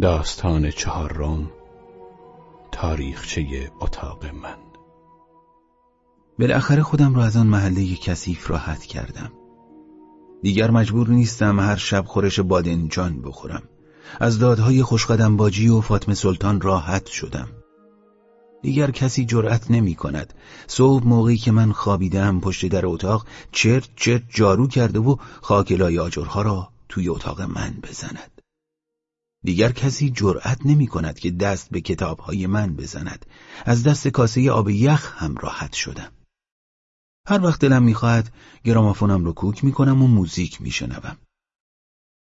داستان چهارم تاریخچه اتاق من. بالاخره خودم را از آن محله کثیف راحت کردم. دیگر مجبور نیستم هر شب خورش بادنجان بخورم. از دادهای خوشقدم باجی و فاطمه سلطان راحت شدم. دیگر کسی جرأت نمی کند. صبح موقعی که من خوابیدم پشت در اتاق چرت چرت جارو کرده و خاکلای آجرها را توی اتاق من بزند. دیگر کسی جرأت نمی کند که دست به کتابهای من بزند. از دست کاسه آب یخ هم راحت شدم. هر وقت دلم می‌خواهد گرامافونم رو کوک می‌کنم و موزیک میشنوم.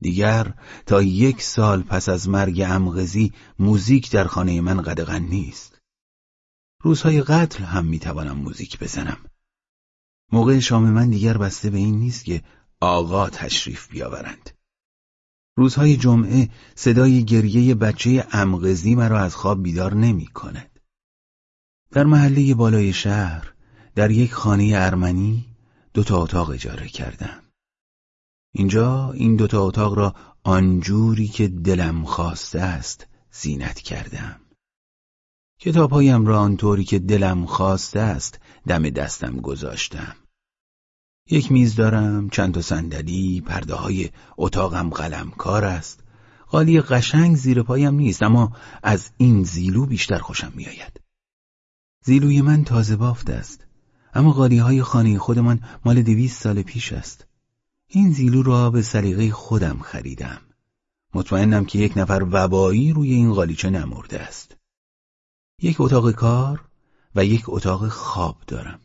دیگر تا یک سال پس از مرگ امغزی موزیک در خانه من قدغن نیست. روزهای قتل هم می‌توانم موزیک بزنم. موقع شام من دیگر بسته به این نیست که آقا تشریف بیاورند. روزهای جمعه صدای گریه بچه امغزی مرا از خواب بیدار نمی کند. در محله بالای شهر در یک خانه ارمنی دو تا اتاق اجاره کردم. اینجا این دو تا اتاق را آنجوری که دلم خواسته است زینت کردم. کتابهایم را آنطوری که دلم خواسته است دم دستم گذاشتم. یک میز دارم، چند تا صندلی، پرده های اتاقم قلمکار است. قالی قشنگ زیر پایم نیست اما از این زیلو بیشتر خوشم میآید. زیلوی من تازه بافت است اما قالی های خانه خودمان مال دویست سال پیش است. این زیلو را به سلیقه خودم خریدم. مطمئنم که یک نفر وبایی روی این قالیچه نمرده است. یک اتاق کار و یک اتاق خواب دارم.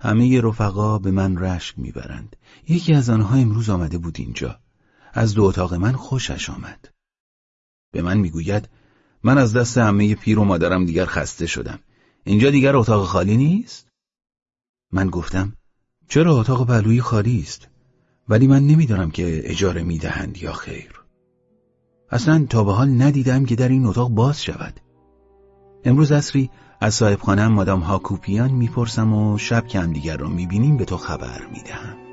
همه رفقا به من رشک می‌برند. یکی از آنها امروز آمده بود اینجا. از دو اتاق من خوشش آمد. به من می‌گوید من از دست همه پیر و مادرم دیگر خسته شدم. اینجا دیگر اتاق خالی نیست؟ من گفتم چرا اتاق پهلویی خالی است؟ ولی من نمی‌دانم که اجاره می‌دهند یا خیر. اصلا تا به حال ندیدم که در این اتاق باز شود. امروز اصری از صاحب خانم مادام هاکوپیان می‌پرسم و شب که هم دیگر رو می‌بینیم به تو خبر می‌دهم.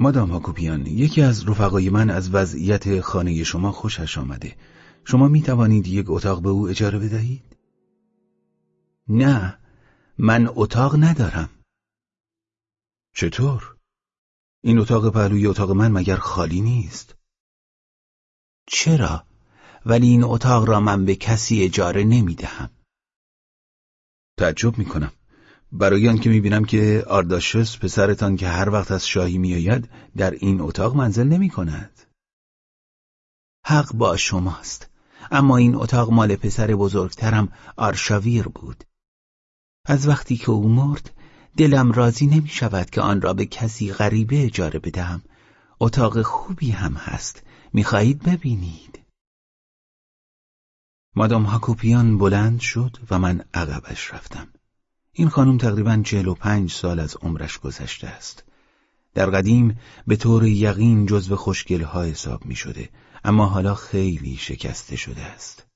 مادام هاکوپیان یکی از رفقای من از وضعیت خانه شما خوشش آمده شما می توانید یک اتاق به او اجاره بدهید؟ نه من اتاق ندارم چطور؟ این اتاق پهلوی اتاق من مگر خالی نیست؟ چرا؟ ولی این اتاق را من به کسی اجاره نمی دهم تعجب می کنم برای آنکه می‌بینم که آرداشس پسرتان که هر وقت از شاهی میآید در این اتاق منزل نمی کند. حق با شماست. اما این اتاق مال پسر بزرگترم آرشاویر بود. از وقتی که او مرد دلم راضی نمی شود که آن را به کسی غریبه اجاره بدهم. اتاق خوبی هم هست. می‌خواهید ببینید. مادام هاکوپیان بلند شد و من عقبش رفتم. این خانم تقریبا چهل و پنج سال از عمرش گذشته است. در قدیم به طور یقین جزو خوشگلها حساب می شده اما حالا خیلی شکسته شده است.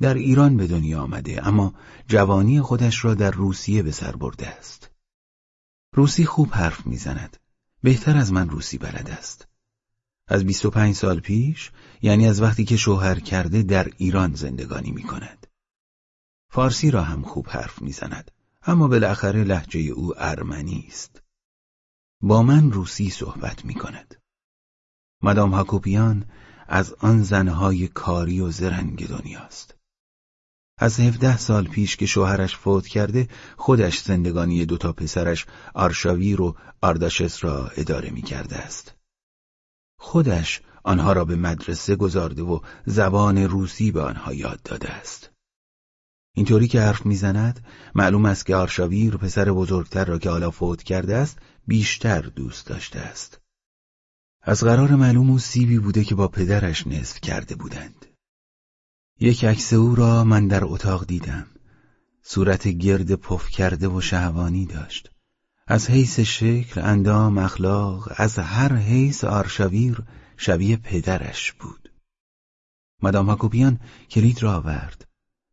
در ایران به دنیا آمده اما جوانی خودش را در روسیه به سر برده است. روسی خوب حرف می‌زند. بهتر از من روسی بلد است. از 25 سال پیش یعنی از وقتی که شوهر کرده در ایران زندگانی می کند. فارسی را هم خوب حرف می‌زند. اما بالاخره لحجه او ارمنی است. با من روسی صحبت می کند. مدام هاکوپیان از آن زنهای کاری و زرنگ دنیاست. از هفده سال پیش که شوهرش فوت کرده خودش زندگانی دوتا پسرش آرشاویر و آرداشس را اداره می کرده است. خودش آنها را به مدرسه گذارده و زبان روسی به آنها یاد داده است. اینطوری که حرف می‌زند معلوم است که آرشاویر پسر بزرگتر را که حالا فوت کرده است بیشتر دوست داشته است. از قرار معلوم او سیبی بوده که با پدرش نصف کرده بودند. یک عکس او را من در اتاق دیدم. صورت گرد پف کرده و شهوانی داشت. از حیث شکل، اندام، اخلاق از هر حیث آرشاویر شبیه پدرش بود. مدام هاکوپیان کلید را آورد.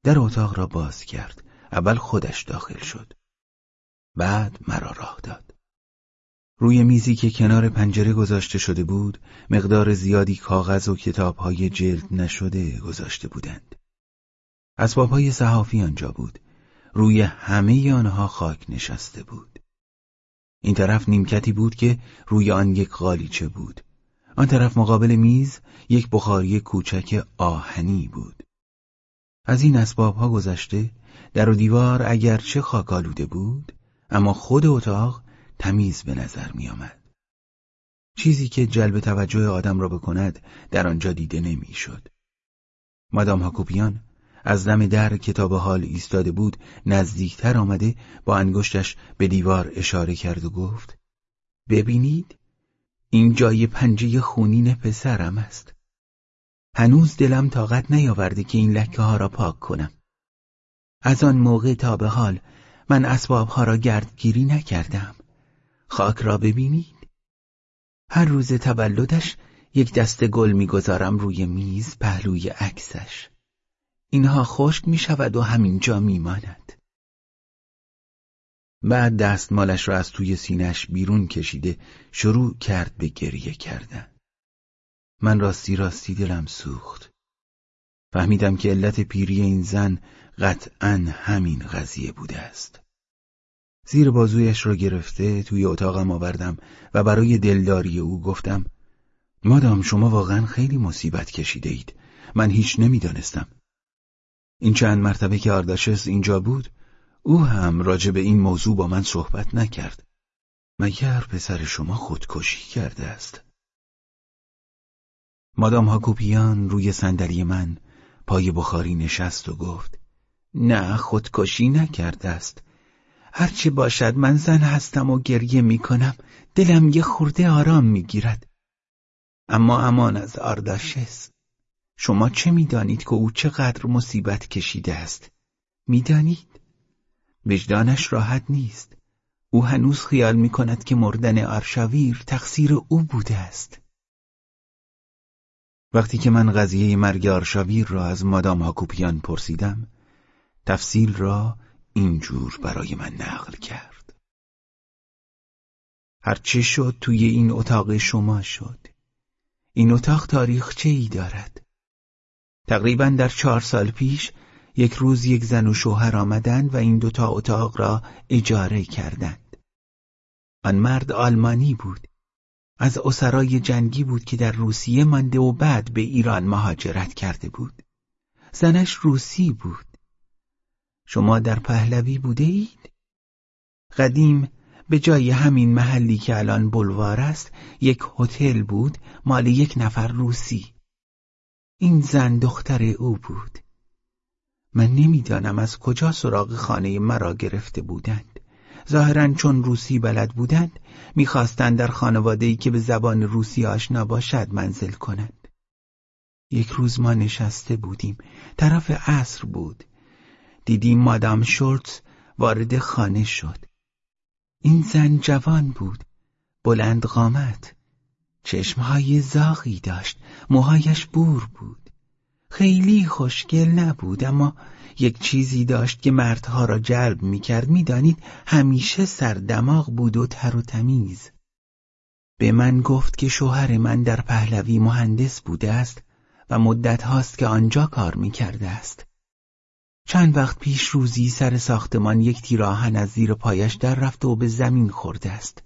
در اتاق را باز کرد. اول خودش داخل شد. بعد مرا راه داد. روی میزی که کنار پنجره گذاشته شده بود مقدار زیادی کاغذ و کتابهای جلد نشده گذاشته بودند. اسبابهای صحافی آنجا بود. روی همه آنها خاک نشسته بود. این طرف نیمکتی بود که روی آن یک قالیچه بود. آن طرف مقابل میز یک بخاری کوچک آهنی بود. از این اسباب ها گذشته در و دیوار اگرچه خاک آلوده بود اما خود اتاق تمیز به نظر می آمد. چیزی که جلب توجه آدم را بکند در آنجا دیده نمی‌شد. مادام هاکوپیان از دم در کتاب حال ایستاده بود نزدیکتر آمده با انگشتش به دیوار اشاره کرد و گفت ببینید این جای پنجه خونین پسرم است هنوز دلم طاقت نیاورده که این لکه ها را پاک کنم از آن موقع تا به حال من اسباب ها را گردگیری نکردم خاک را ببینید هر روز تولدش یک دست گل می‌گذارم روی میز پهلوی عکسش اینها خشک می شود و همینجا می ماند. بعد دستمالش را از توی سینش بیرون کشیده شروع کرد به گریه کردن. من راستی راستی دلم سوخت. فهمیدم که علت پیری این زن قطعا همین قضیه بوده است. زیر بازویش را گرفته توی اتاقم آوردم و برای دلداری او گفتم مادام شما واقعا خیلی مصیبت کشیده اید. من هیچ نمی‌دانستم. این چند مرتبه که آرداشس اینجا بود او هم راجع به این موضوع با من صحبت نکرد مگر پسر شما خودکشی کرده است مادام هاکوپیان روی صندلی من پای بخاری نشست و گفت نه خودکشی نکرده است هرچه باشد من زن هستم و گریه می کنم دلم یه خورده آرام می گیرد اما امان از آرداشس شما چه می‌دانید که او چقدر مصیبت کشیده است؟ می‌دانید؟ وجدانش راحت نیست. او هنوز خیال می کند که مردن آرشاویر تقصیر او بوده است. وقتی که من قضیه مرگ آرشاویر را از مادام هاکوپیان پرسیدم، تفصیل را اینجور برای من نقل کرد. هرچه شد توی این اتاق شما شد. این اتاق تاریخچه ای دارد. تقریبا در چهار سال پیش یک روز یک زن و شوهر آمدند و این دوتا اتاق را اجاره کردند. آن مرد آلمانی بود. از اسرای جنگی بود که در روسیه مانده و بعد به ایران مهاجرت کرده بود. زنش روسی بود. شما در پهلوی بوده اید؟ قدیم به جای همین محلی که الان بلوار است یک هتل بود مال یک نفر روسی. این زن دختر او بود من نمی‌دانم از کجا سراغ خانه مرا گرفته بودند ظاهرا چون روسی بلد بودند می‌خواستند در خانواده‌ای که به زبان روسی آشنا باشد منزل کنند. یک روز ما نشسته بودیم. طرف عصر بود. دیدیم مادام شورت وارد خانه شد. این زن جوان بود. بلند قامت چشمهای زاغی داشت. موهایش بور بود. خیلی خوشگل نبود اما یک چیزی داشت که مردها را جلب می‌کرد. می‌دانید همیشه سردماغ بود و تر و تمیز. به من گفت که شوهر من در پهلوی مهندس بوده است و مدت هاست که آنجا کار می‌کرده است. چند وقت پیش روزی سر ساختمان یک تیراهن از زیر پایش در رفته و به زمین خورده است.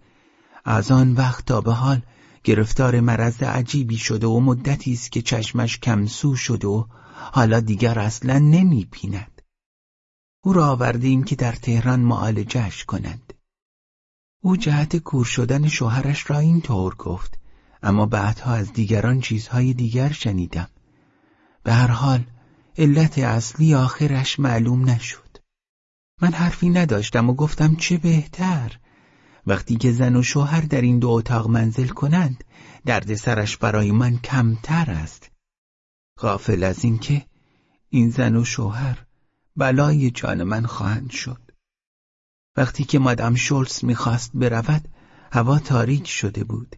از آن وقت تا به حال گرفتار مرض عجیبی شده و مدتی است که چشمش کمسو شده و حالا دیگر اصلا نمی پیند. او را آوردیم که در تهران معالجهش کنند. او جهت کور شدن شوهرش را این طور گفت اما بعدها از دیگران چیزهای دیگر شنیدم. به هر حال علت اصلی آخرش معلوم نشد. من حرفی نداشتم و گفتم چه بهتر وقتی که زن و شوهر در این دو اتاق منزل کنند درد سرش برای من کمتر است غافل از اینکه این زن و شوهر بلای جان من خواهند شد. وقتی که مادام شولز می‌خواست برود هوا تاریک شده بود.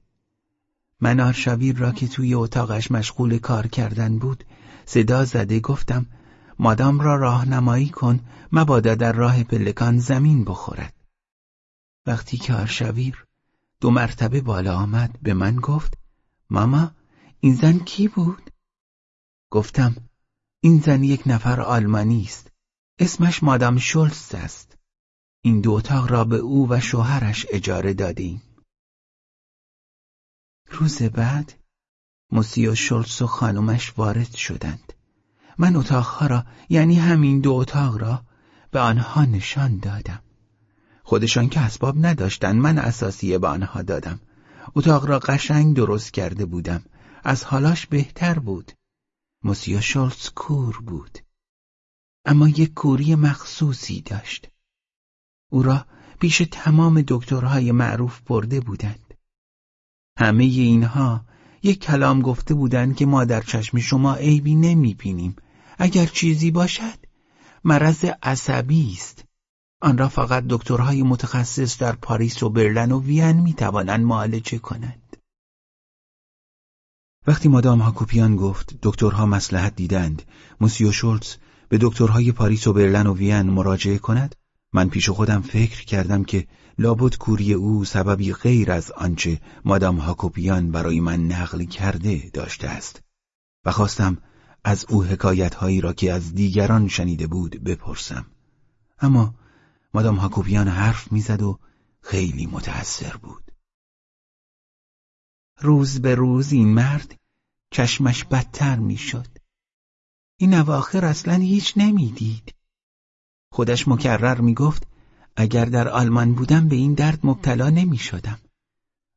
من آرشاویر را که توی اتاقش مشغول کار کردن بود صدا زده گفتم مادام را راهنمایی کن مبادا در راه پلکان زمین بخورد. وقتی که آرشاویر دو مرتبه بالا آمد به من گفت ماما این زن کی بود؟ گفتم این زن یک نفر آلمانی است. اسمش مادام شولز است. این دو اتاق را به او و شوهرش اجاره دادیم. روز بعد موسیو شولز و خانمش وارد شدند. من اتاقها را یعنی همین دو اتاق را به آنها نشان دادم. خودشان که اسباب نداشتند من اساسیه به آنها دادم. اتاق را قشنگ درست کرده بودم. از حالاش بهتر بود. موسیو شولز کور بود. اما یک کوری مخصوصی داشت. او را پیش تمام دکترهای معروف برده بودند. همه اینها یک کلام گفته بودند که ما در چشم شما عیبی نمی بینیم اگر چیزی باشد مرض عصبی است. آن را فقط دکترهای متخصص در پاریس و برلن و وین می توانند معالجه کنند. وقتی مادام هاکوپیان گفت دکترها مسلحت دیدند موسیو شولز به دکترهای پاریس و برلن و وین مراجعه کند من پیش خودم فکر کردم که لابد کوری او سببی غیر از آنچه مادام هاکوپیان برای من نقل کرده داشته است. و خواستم از او حکایتهایی را که از دیگران شنیده بود بپرسم. اما مادام هاکوپیان حرف می‌زد و خیلی متأثر بود. روز به روز این مرد چشمش بدتر می‌شد این اواخر اصلا هیچ نمی‌دید خودش مکرر می‌گفت اگر در آلمان بودم به این درد مبتلا نمی شدم.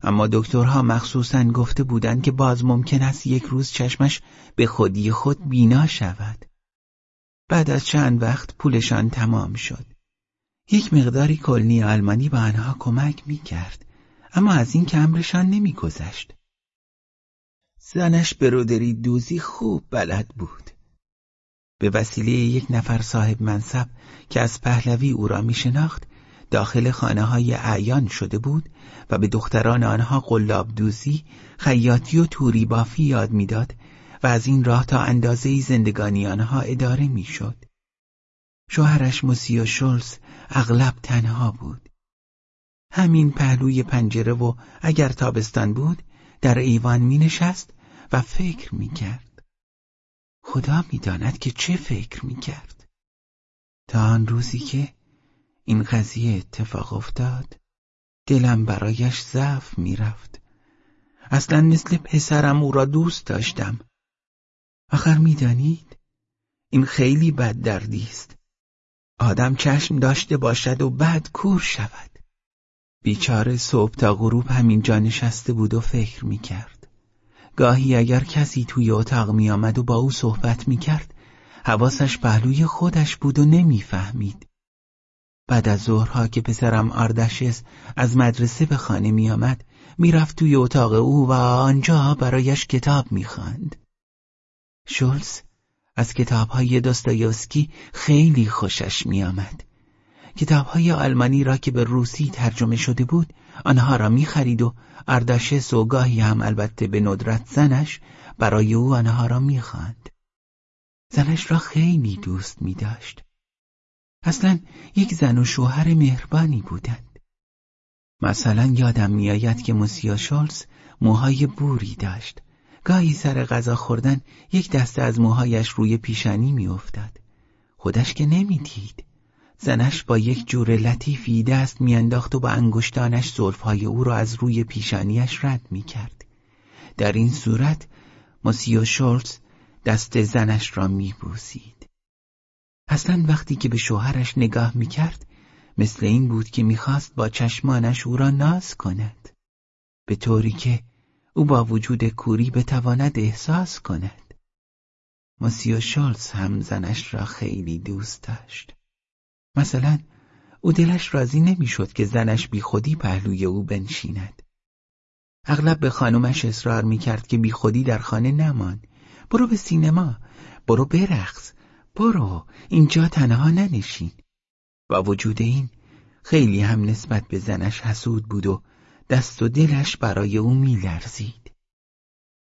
اما دکترها مخصوصا گفته بودند که باز ممکن است یک روز چشمش به خودی خود بینا شود. بعد از چند وقت پولشان تمام شد. یک مقداری کلنی آلمانی به آنها کمک می کرد. اما از این که امرشان نمی گذشت. زنش برودری دوزی خوب بلد بود. به وسیله یک نفر صاحب منصب که از پهلوی او را می شناخت داخل خانه های اعیان شده بود و به دختران آنها قلاب دوزی، خیاطی و توری بافی یاد می‌داد و از این راه تا اندازه زندگانی آنها اداره می‌شد. شوهرش موسیو شولز اغلب تنها بود. همین پهلوی پنجره و اگر تابستان بود در ایوان می نشست و فکر می کرد. خدا می‌داند که چه فکر می کرد. تا آن روزی که این قضیه اتفاق افتاد دلم برایش ضعف می‌رفت اصلا مثل پسرم او را دوست داشتم آخر می‌دانید این خیلی بد دردی است آدم چشم داشته باشد و بعد کور شود بیچاره صبح تا غروب همینجا نشسته بود و فکر می‌کرد گاهی اگر کسی توی اتاق میآمد و با او صحبت می‌کرد حواسش پهلوی خودش بود و نمی‌فهمید بعد از ظهرها که پسرم آردشس از مدرسه به خانه می آمد می‌رفت توی اتاق او و آنجا برایش کتاب می‌خواند. شولز از کتابهای داستایوسکی خیلی خوشش میآمد. کتابهای آلمانی را که به روسی ترجمه شده بود آنها را می‌خرید و اردشس و گاهی هم البته به ندرت زنش برای او آنها را می‌خواند. زنش را خیلی دوست می داشت. اصلا یک زن و شوهر مهربانی بودند مثلا یادم میآید که موسیا شولز موهای بوری داشت گاهی سر غذا خوردن یک دسته از موهایش روی پیشانی میافتاد خودش که نمی‌دید زنش با یک جور لطیفی دست میانداخت و با انگشتانش زلفهای او را از روی پیشانیش رد می‌کرد. در این صورت موسیو شولز دست زنش را میبوسید. اصلا وقتی که به شوهرش نگاه می‌کرد مثل این بود که می‌خواست با چشمانش او را ناز کند. به طوری که او با وجود کوری بتواند احساس کند. ماسیو شالز هم زنش را خیلی دوست داشت. مثلا او دلش راضی نمی‌شد که زنش بی خودی پهلوی او بنشیند. اغلب به خانومش اصرار می‌کرد که بی خودی در خانه نمان. برو به سینما، برو برقص، برو اینجا تنها ننشین. با وجود این خیلی هم نسبت به زنش حسود بود و دست و دلش برای او میلرزید.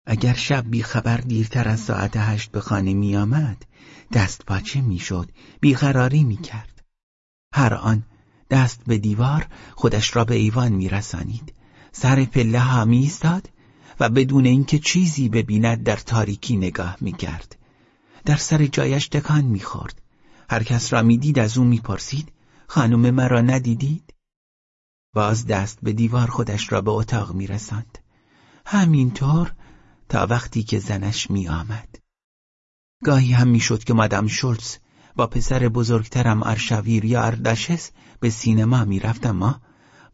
اگر شب بی خبر دیرتر از ساعت هشت به خانه می آمد دست پاچه می شد بیقراری می کرد هر آن دست به دیوار خودش را به ایوان می رسانید سر پله ها می ایستاد و بدون اینکه چیزی ببیند در تاریکی نگاه می کرد در سر جایش تکان می خورد هر کس را می دید از او می پرسید خانم مرا ندیدید؟ باز دست به دیوار خودش را به اتاق می رسند همینطور تا وقتی که زنش می آمد. گاهی هم می‌شد که مادام شولز با پسر بزرگترم ارشویر یا اردشس به سینما می رفت اما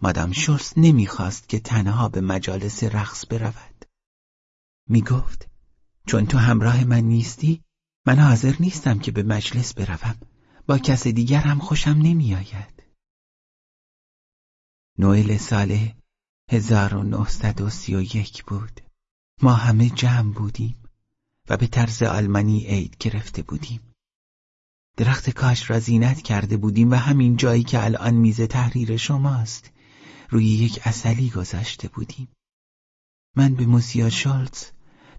مادام شولز نمی‌خواست که تنها به مجالس رقص برود. می گفت چون تو همراه من نیستی من حاضر نیستم که به مجلس بروم با کس دیگر هم خوشم نمیآید. نوئل سال 1931 بود. ما همه جمع بودیم و به طرز آلمانی عید گرفته بودیم درخت کاش را زینت کرده بودیم و همین جایی که الان میز تحریر شماست. روی یک اصلی گذاشته بودیم. من به موسیا شالز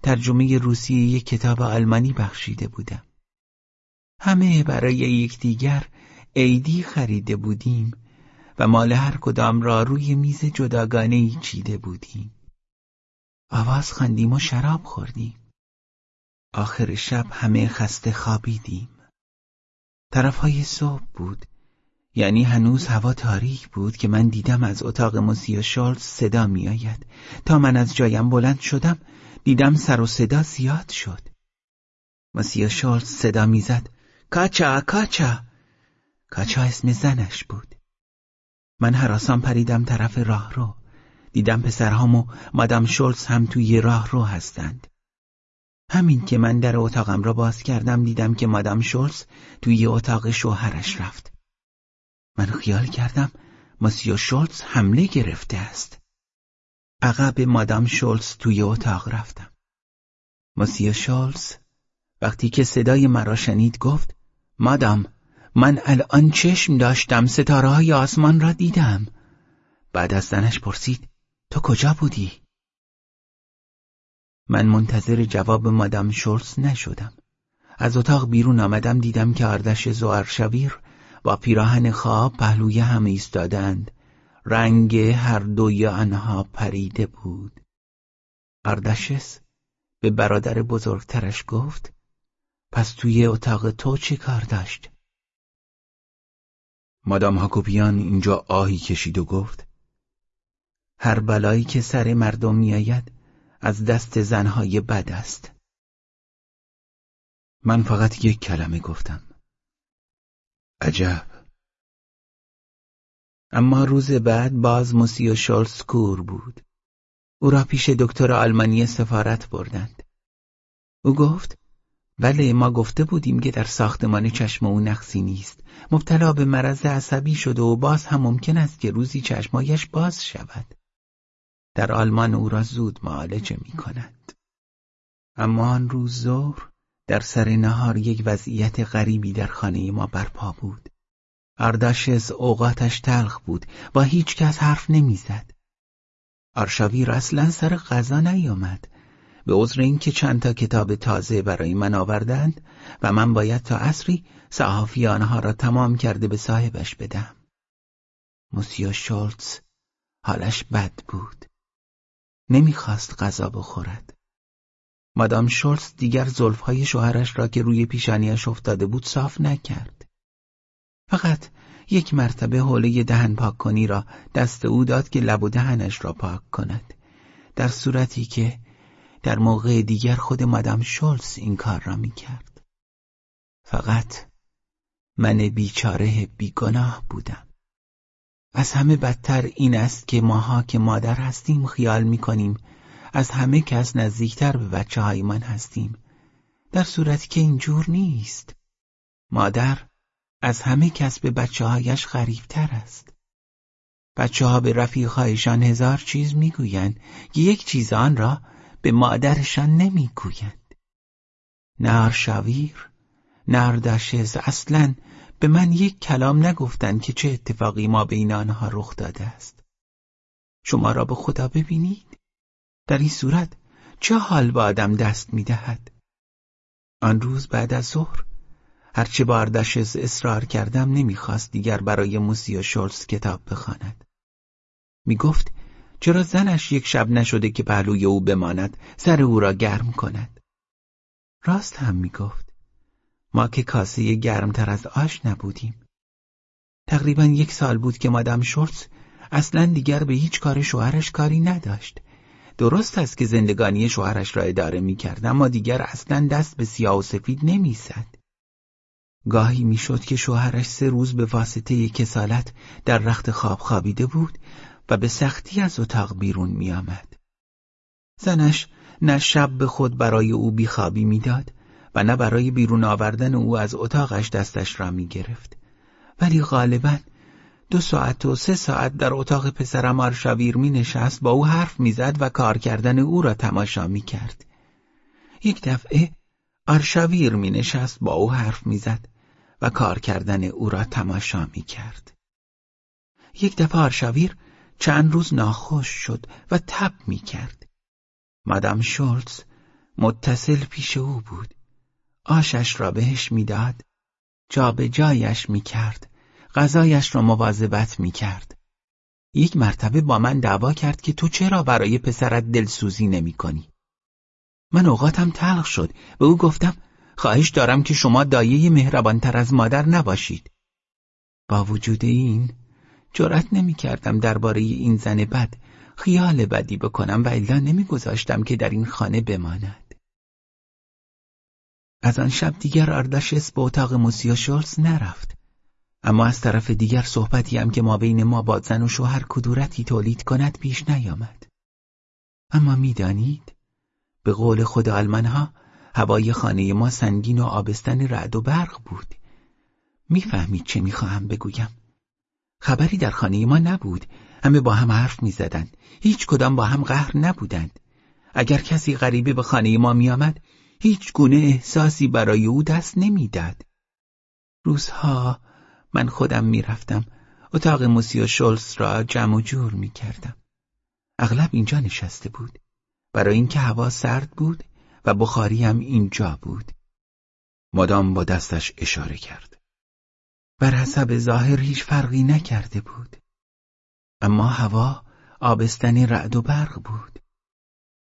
ترجمه روسی یک کتاب آلمانی بخشیده بودم. همه برای یکدیگر عیدی خریده بودیم و مال هر کدام را روی میز جداگانه ای چیده بودیم. آواز خواندیم و شراب خوردیم. آخر شب همه خسته خوابیدیم. طرفهای صبح بود. یعنی هنوز هوا تاریک بود که من دیدم از اتاق موسیا شالز صدا میآید. تا من از جایم بلند شدم دیدم سر و صدا زیاد شد. موسیا شالز صدا می‌زد. کاچا کاچا! کاچا اسم زنش بود. من حراسان پریدم طرف راه رو دیدم پسرهام و مادام شولز هم توی راه رو هستند. همین که من در اتاقم را باز کردم دیدم که مادام شولز توی اتاق شوهرش رفت. من خیال کردم مسیو شولز حمله گرفته است. عقب مادام شولز توی اتاق رفتم. مسیو شولز وقتی که صدای مرا شنید گفت مادام من الان چشم داشتم ستاره های آسمان را دیدم. بعد از زنش پرسید تو کجا بودی؟ من منتظر جواب مادام شورس نشدم. از اتاق بیرون آمدم دیدم که اردش زوارشویر با پیراهن خواب پهلوی هم ایستادند. رنگ هر دوی آنها پریده بود. اردشس به برادر بزرگترش گفت پس توی اتاق تو چی کار داشت؟ مادام هاکوپیان اینجا آهی کشید و گفت هر بلایی که سر مردم میآید از دست زنهای بد است. من فقط یک کلمه گفتم. عجب. اما روز بعد باز موسی و شالز کور بود. او را پیش دکتر آلمانی سفارت بردند. او گفت بله ما گفته بودیم که در ساختمان چشم او نقصی نیست. مبتلا به مرض عصبی شده و باز هم ممکن است که روزی چشمایش باز شود. در آلمان او را زود معالجه می کند. اما آن روز ظهر در سر نهار یک وضعیت غریبی در خانه ما برپا بود. اردشز اوقاتش تلخ بود با هیچ کس حرف نمی‌زد. آرشاویر اصلا سر غذا نیامد. به عذر اینکه چند تا کتاب تازه برای من آوردند و من باید تا عصری صحافی آنها را تمام کرده به صاحبش بدم. موسیا شولتز حالش بد بود. نمی‌خواست غذا بخورد. مادام شولز دیگر زلفهای شوهرش را که روی پیشانیش افتاده بود صاف نکرد. فقط یک مرتبه حوله دهن پاک کنی را دست او داد که لب و دهنش را پاک کند. در صورتی که در موقع دیگر خود مادام شولز این کار را می‌کرد. فقط من بیچاره بیگناه بودم. از همه بدتر این است که ماها که مادر هستیم خیال می‌کنیم از همه کس نزدیکتر به بچه های من هستیم در صورتی که اینجور نیست مادر از همه کس به بچه هایش غریبتر است. بچه ها به رفیقهایشان هزار چیز می‌گویند یک چیز آن را به مادرشان نمی‌گویند. نار شویر، دشز اصلا به من یک کلام نگفتند که چه اتفاقی ما بین آنها رخ داده است. شما را به خدا ببینید. در این صورت چه حال با آدم دست می‌دهد؟ آن روز بعد از ظهر هرچه باردش اصرار کردم نمی‌خواست دیگر برای موسی و شولز کتاب بخواند. می‌گفت چرا زنش یک شب نشده که پهلوی او بماند سر او را گرم کند راست هم می‌گفت ما که کاسه گرمتر از آش نبودیم. تقریبا یک سال بود که مادام شورتز اصلا دیگر به هیچ کار شوهرش کاری نداشت. درست است که زندگانی شوهرش را اداره می‌کرد اما دیگر اصلا دست به سیاه و سفید نمی‌زد. گاهی می‌شد که شوهرش سه روز به واسطه کسالت در رخت خواب خوابیده بود و به سختی از اتاق بیرون می آمد. زنش نه شب به خود برای او بیخوابی می‌داد و نه برای بیرون آوردن او از اتاقش دستش را می گرفت. ولی غالبا دو ساعت و سه ساعت در اتاق پسرم آرشاویر می نشست با او حرف می‌زد و کار کردن او را تماشا می کرد. یک دفعه آرشاویر می نشست با او حرف می‌زد و کار کردن او را تماشا می کرد. یک دفعه آرشاویر چند روز ناخوش شد و تب می کرد. مادام شولز متصل پیش او بود. آشش را بهش می‌داد. جا به جایش می کرد. غذایش را مواظبت می کرد. یک مرتبه با من دعوا کرد که تو چرا برای پسرت دلسوزی نمی کنی؟ من اوقاتم تلخ شد به او گفتم خواهش دارم که شما دایه مهربانتر از مادر نباشید. با وجود این جرأت نمی کردم درباره این زن بد خیال بدی بکنم و الا نمیگذاشتم که در این خانه بماند. از آن شب دیگر اردشس به اتاق موسیا شولز نرفت. اما از طرف دیگر صحبتی هم که ما بین ما با زن و شوهر کدورتی تولید کند پیش نیامد. اما می‌دانید به قول خود آلمانها هوای خانه ما سنگین و آبستن رعد و برق بود. می‌فهمید چه می‌خواهم بگویم. خبری در خانه ما نبود همه با هم حرف می زدن. هیچ کدام با هم قهر نبودند اگر کسی غریبه به خانه ما می آمد هیچ گونه احساسی برای او دست نمی‌داد. روزها من خودم می‌رفتم اتاق موسی و شولز را جمع و جور می کردم. اغلب اینجا نشسته بود برای اینکه هوا سرد بود و بخاری هم اینجا بود. مادام با دستش اشاره کرد. بر حسب ظاهر هیچ فرقی نکرده بود اما هوا آبستنی رعد و برق بود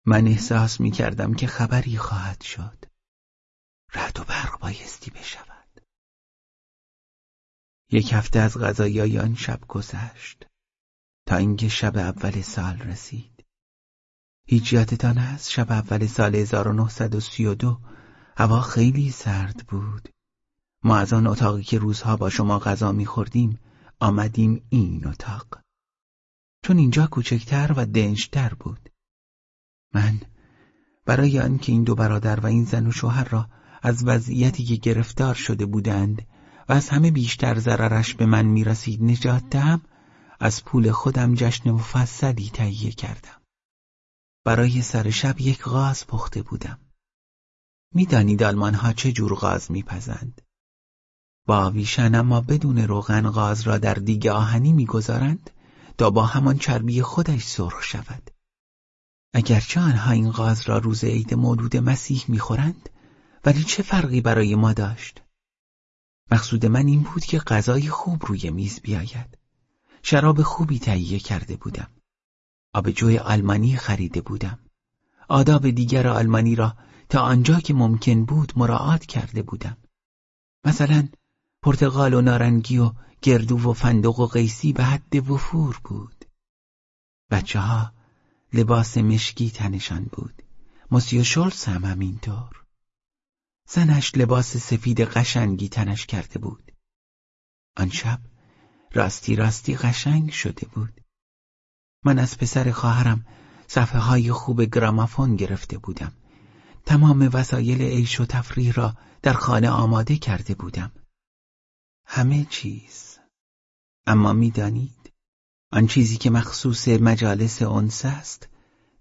من احساس می کردم که خبری خواهد شد. رعد و برق بایستی بشود. یک هفته از غذایای آن شب گذشت. تا اینکه شب اول سال رسید. هیچ یادتان است شب اول سال 1932 هوا خیلی سرد بود. ما از آن اتاقی که روزها با شما غذا میخوردیم آمدیم این اتاق. چون اینجا کوچکتر و دنجتر بود. من برای آنکه این دو برادر و این زن و شوهر را از وضعیتی که گرفتار شده بودند و از همه بیشتر ضررش به من می‌رسید نجات دهم از پول خودم جشن مفصلی تهیه کردم. برای سر شب یک غاز پخته بودم. می‌دانید آلمان ها چه جور غاز میپزند. با ویشن اما بدون روغن غاز را در دیگ آهنی می‌گذارند تا با همان چربی خودش سرخ شود. اگرچه آنها این غاز را روز عید مولود مسیح می‌خورند ولی چه فرقی برای ما داشت؟ مقصود من این بود که غذای خوب روی میز بیاید. شراب خوبی تهیه کرده بودم. آبجوی آلمانی خریده بودم. آداب دیگر آلمانی را تا آنجا که ممکن بود مراعات کرده بودم. مثلا پرتغال و نارنگی و گردو و فندق و قیسی به حد وفور بود. بچه ها لباس مشکی تنشان بود. موسیو شولز هم همینطور. زنش لباس سفید قشنگی تنش کرده بود. آن شب راستی راستی قشنگ شده بود. من از پسر خواهرم صفحه های خوب گرامافون گرفته بودم. تمام وسایل عیش و تفریح را در خانه آماده کرده بودم. همه چیز. اما می‌دانید آن چیزی که مخصوص مجالس انس است.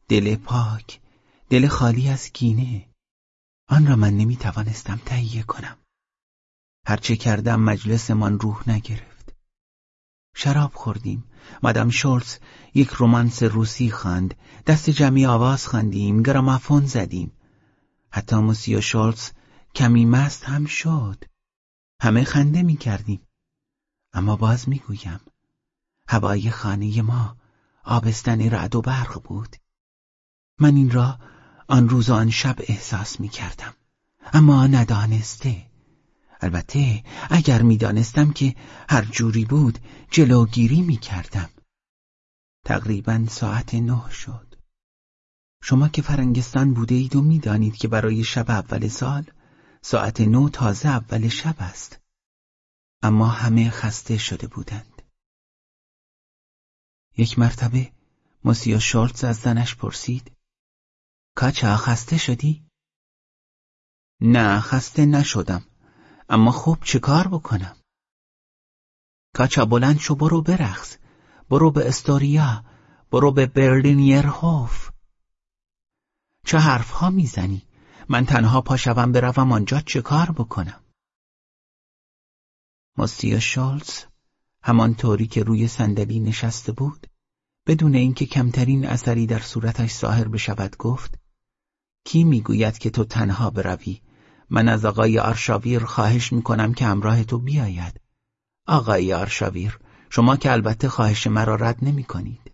دل پاک دل خالی از کینه. آن را من نمی توانستم تهیه کنم. هرچه کردم مجلسمان روح نگرفت. شراب خوردیم. مادام شولز یک رومانس روسی خواند. دست جمعی آواز خواندیم. گرامافون زدیم. حتی موسیو شولز کمی مست هم شد. همه خنده می کردیم اما باز می گویم هوای خانه ما آبستن رعد و برق بود. من این را آن روز و آن شب احساس می کردم. اما ندانسته. البته اگر می‌دانستم که هر جوری بود جلوگیری می کردم. تقریبا ساعت نه شد. شما که فرنگستان بوده اید و می‌دانید که برای شب اول سال ساعت نو تازه اول شب است. اما همه خسته شده بودند. یک مرتبه موسیا شولتز از زنش پرسید کاچا خسته شدی؟ نه خسته نشدم اما خوب چه کار بکنم؟ کاچا بلند شو برو برخص برو به استوریا برو به برلینیر هوف چه حرف ها می‌زنی؟ من تنها پاشوم بروم آنجا چه کار بکنم؟ ماسیا شالز طوری که روی صندلی نشسته بود بدون اینکه کمترین اثری در صورتش ظاهر بشود گفت کی می‌گوید که تو تنها بروی؟ من از آقای آرشاویر خواهش می‌کنم که همراه تو بیاید. آقای آرشاویر شما که البته خواهش مرا رد نمی کنید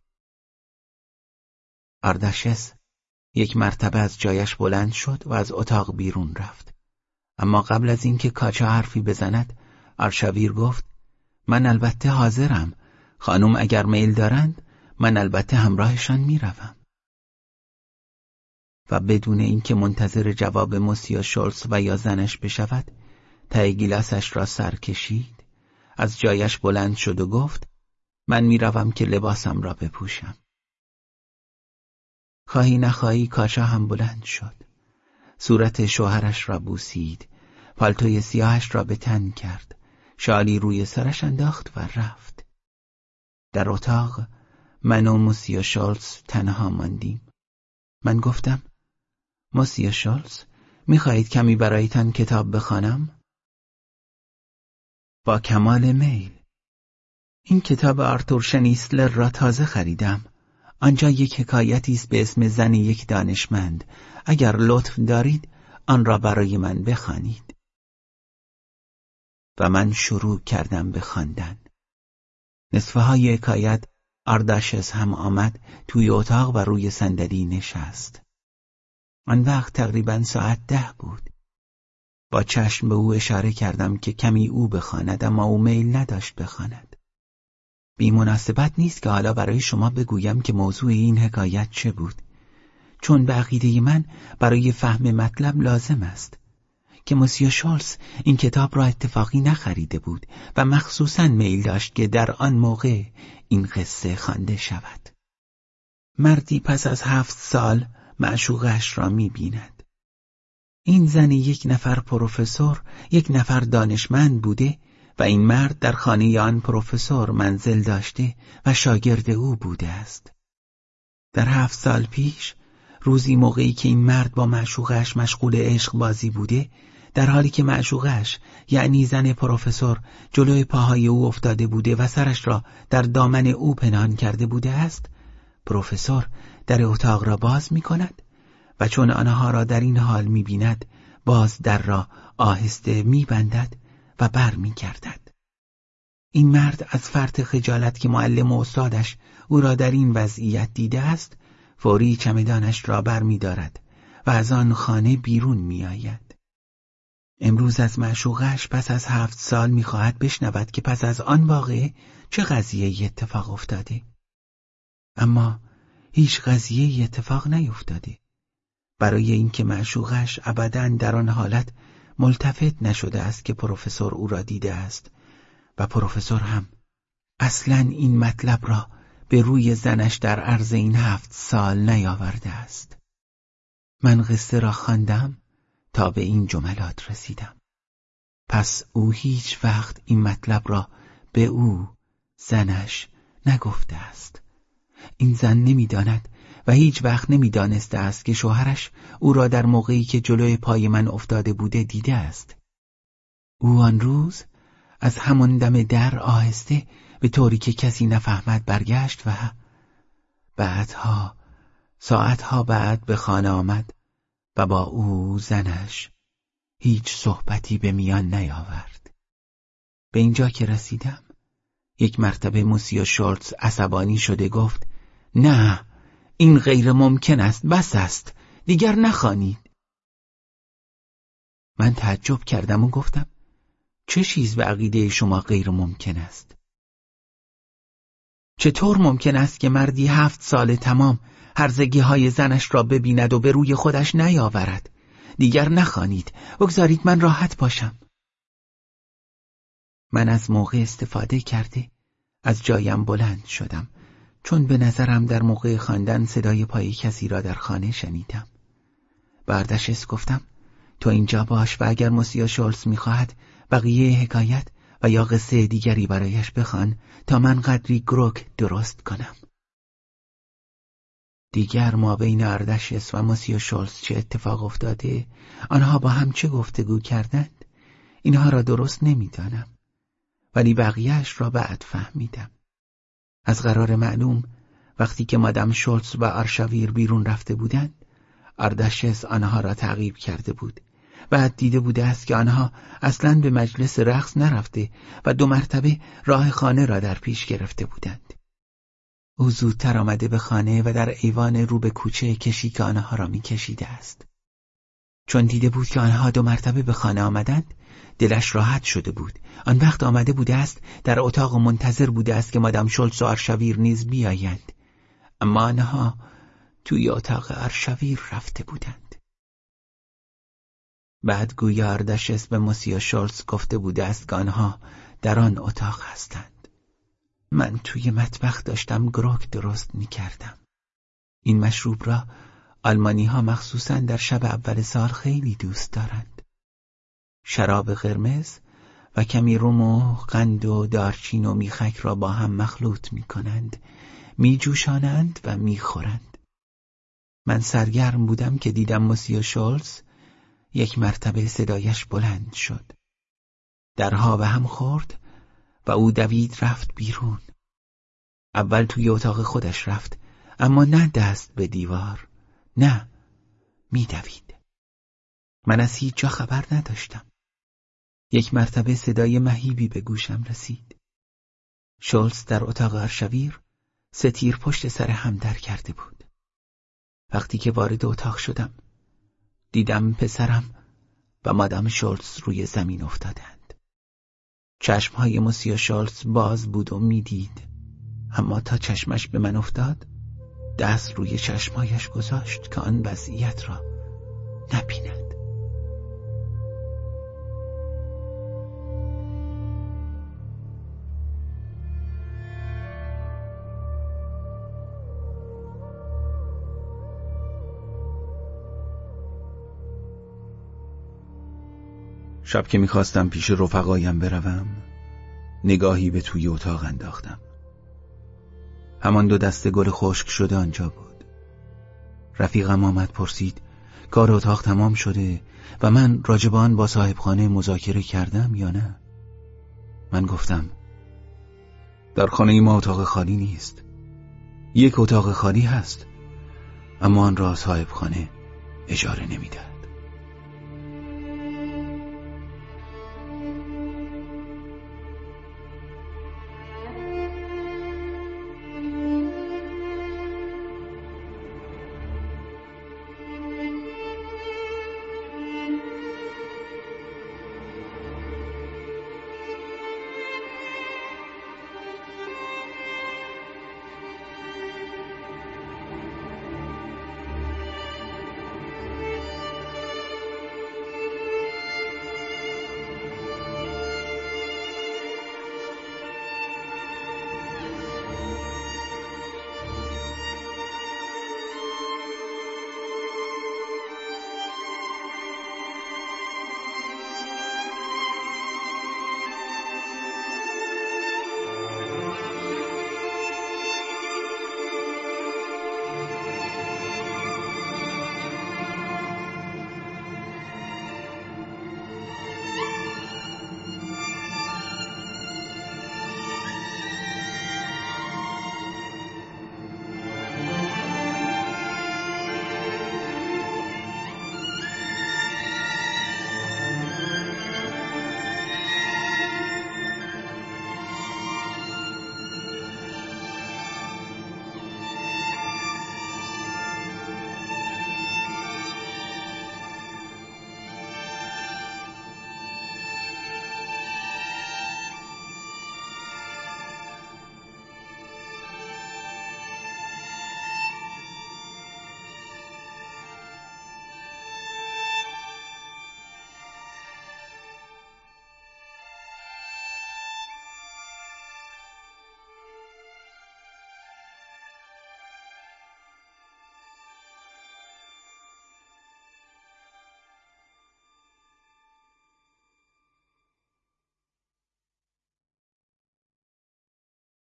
اردشس یک مرتبه از جایش بلند شد و از اتاق بیرون رفت. اما قبل از اینکه کاچا حرفی بزند آرشاویر گفت من البته حاضرم. خانم اگر میل دارند من البته همراهشان می‌روم. و بدون اینکه منتظر جواب موسیا شولز و یا زنش بشود ته گیلاسش را سر کشید. از جایش بلند شد و گفت من می‌روم که لباسم را بپوشم. خواهی نخواهی کاشا هم بلند شد. صورت شوهرش را بوسید. پالتوی سیاهش را به تن کرد. شالی روی سرش انداخت و رفت. در اتاق من و موسیا شالز تنها ماندیم. من گفتم موسیا شالز می‌خواهید کمی برایتان کتاب بخوانم؟ با کمال میل. این کتاب آرتور شنیسلر را تازه خریدم. آنجا یک حکایتی است به اسم زن یک دانشمند. اگر لطف دارید آن را برای من بخوانید. و من شروع کردم به خواندن. نصفه های حکایت آرداشس هم آمد توی اتاق و روی صندلی نشست. آن وقت تقریبا ساعت ده بود. با چشم به او اشاره کردم که کمی او بخواند اما او میل نداشت بخواند. بی مناسبت نیست که حالا برای شما بگویم که موضوع این حکایت چه بود. چون به عقیده من برای فهم مطلب لازم است. که موسیو شولز این کتاب را اتفاقی نخریده بود و مخصوصا میل داشت که در آن موقع این قصه خوانده شود مردی پس از هفت سال معشوقش را می بیند. این زن یک نفر پروفسور یک نفر دانشمند بوده و این مرد در خانه آن پروفسور منزل داشته و شاگرد او بوده است. در هفت سال پیش روزی موقعی که این مرد با معشوقش مشغول عشق بازی بوده در حالی که معشوقش یعنی زن پروفسور جلوی پاهای او افتاده بوده و سرش را در دامن او پنهان کرده بوده است پروفسور در اتاق را باز می کند و چون آنها را در این حال می بیند باز در را آهسته می بندد و بر می کردد. این مرد از فرط خجالت که معلم و استادش او را در این وضعیت دیده است فوری چمدانش را بر می دارد و از آن خانه بیرون می آید. امروز از معشوقش پس از هفت سال می‌خواهد بشنود که پس از آن واقعه چه قضیه اتفاق افتاده. اما هیچ قضیه اتفاق نیفتاده. برای اینکه معشوقش ابدا در آن حالت ملتفت نشده است که پروفسور او را دیده است و پروفسور هم اصلا این مطلب را به روی زنش در عرض این هفت سال نیاورده است. من قصه را خواندم تا به این جملات رسیدم. پس او هیچ وقت این مطلب را به او زنش نگفته است. این زن نمی‌داند و هیچ وقت نمی‌دانسته است که شوهرش او را در موقعی که جلوی پای من افتاده بوده دیده است. او آن روز از همان دم در آهسته به طوری که کسی نفهمد برگشت و بعدها ساعتها بعد به خانه آمد. و با او زنش هیچ صحبتی به میان نیاورد. به اینجا که رسیدم یک مرتبه موسیا شورتز عصبانی شده گفت نه این غیر ممکن است بس است دیگر نخوانید. من تعجب کردم و گفتم چه چیز به عقیده شما غیر ممکن است؟ چطور ممکن است که مردی هفت سال تمام هرزگی های زنش را ببیند و به روی خودش نیاورد. دیگر نخوانید. بگذارید من راحت باشم. من از موقع استفاده کرده از جایم بلند شدم. چون به نظرم در موقع خواندن صدای پای کسی را در خانه شنیدم. بردشس گفتم تو اینجا باش و اگر موسیا شولز می‌خواهد بقیه حکایت و یا قصه دیگری برایش بخوان تا من قدری گروک درست کنم. دیگر ما بین اردشس و موسیا شولز چه اتفاق افتاده؟ آنها با هم چه گفتگو کردند؟ اینها را درست نمی‌دانم. ولی بقیهش را بعد فهمیدم. از قرار معلوم وقتی که مادم شولز و آرشاویر بیرون رفته بودند اردشس آنها را تعقیب کرده بود. بعد دیده بوده است که آنها اصلا به مجلس رقص نرفته و دو مرتبه راه خانه را در پیش گرفته بودند. او زودتر آمده به خانه و در ایوان رو به کوچه کشی آنها را میکشیده است. چون دیده بود که آنها دو مرتبه به خانه آمدند دلش راحت شده بود. آن وقت آمده بوده است در اتاق منتظر بوده است که مادام شلز و ارشویر نیز بیایند. اما آنها توی اتاق ارشویر رفته بودند. بعد گویا اردشس به موسیا شولز گفته بوده است که آنها در آن اتاق هستند. من توی مطبخ داشتم گروک درست می کردم. این مشروب را آلمانی ها مخصوصا در شب اول سال خیلی دوست دارند شراب قرمز و کمی روم و قند و دارچین و میخک را با هم مخلوط می کنند می جوشانند و می خورند. من سرگرم بودم که دیدم موسیو شولز یک مرتبه صدایش بلند شد درها به هم خورد و او دوید رفت بیرون. اول توی اتاق خودش رفت اما نه دست به دیوار نه میدوید من از هیچ جا خبر نداشتم. یک مرتبه صدای مهیبی به گوشم رسید. شولز در اتاق ارشویر ستیر پشت سر هم در کرده بود. وقتی که وارد اتاق شدم دیدم پسرم و مادام شولز روی زمین افتادند چشمهای موسیا شولز باز بود و می‌دید. اما تا چشمش به من افتاد دست روی چشمهایش گذاشت که آن وضعیت را نبیند. شب که می‌خواستم پیش رفقایم بروم نگاهی به توی اتاق انداختم. همان دو دسته گل خشک شده آنجا بود. رفیقم آمد پرسید کار اتاق تمام شده و من راجبان با صاحب خانه مذاکره کردم یا نه؟ من گفتم در خانه ما اتاق خالی نیست. یک اتاق خالی هست اما آن را صاحب خانه اجاره نمی‌دهد.